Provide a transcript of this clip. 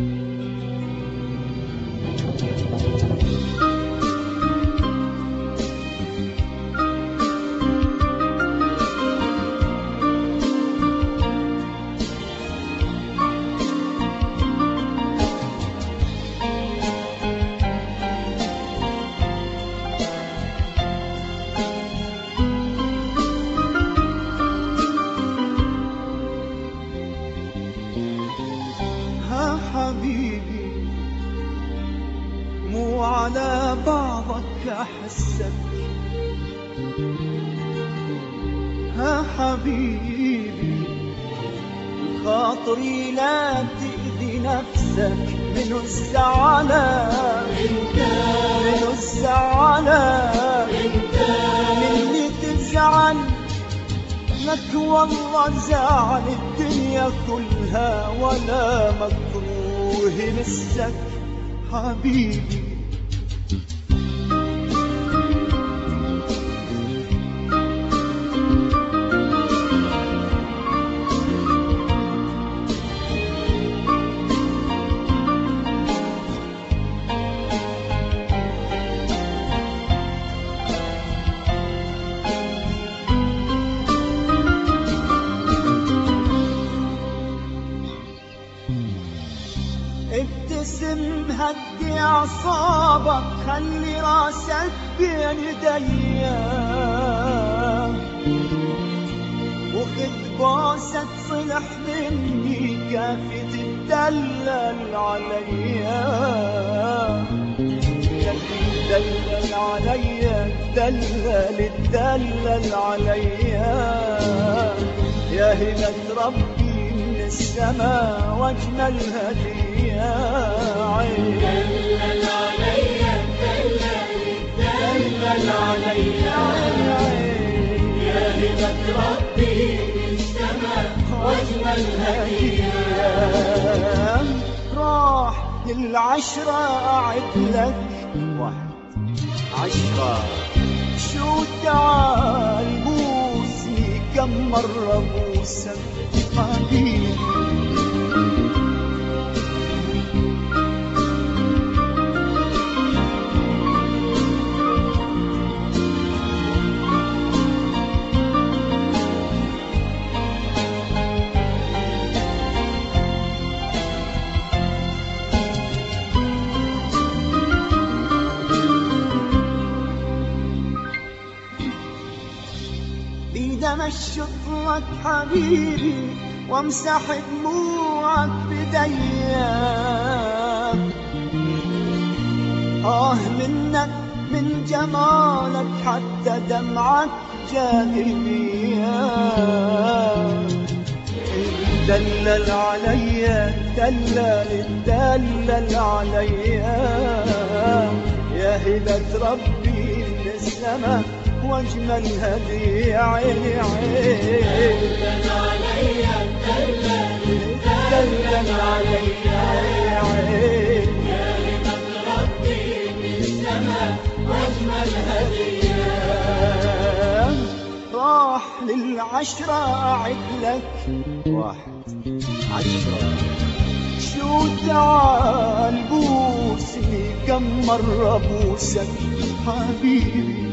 ها على بعضك أحسك ها حبيبي خاطري لا تأذي نفسك. من الزعلان من الزعلان مني تزعل. لك والله زعل الدنيا كلها ولا مكروه مسك حبيبي ابتسم هدي اعصابك خلي راسك بين ايديا وخد بوسة صلح مني كافي تدلل عليا تدلل عليا تدلل تدلل عليا يا هبة ربي السماء واجمل هدية عين. دلل عليا دلل دلل عليا عين يا هبة ربي من السماء واجمل هدية راح للعشرة أعد لك واحد عشرة. شو تعال بوسني كم مرة بوسك؟ حبيبي لك حبيبي وامسح دموعك بديا آه منك من جمالك حتى دمعك جاهلية دلل عليا دلل دلل عليا يا هبة ربي من السماء. واجمل هدي عيني. عين دلل عليا دلل دلل عليا عين يا هبة ربي من السماء واجمل هدية راح للعشرة أعد لك واحد عشرة. شو تعال بوسني كم مرة بوسك؟ حبيبي.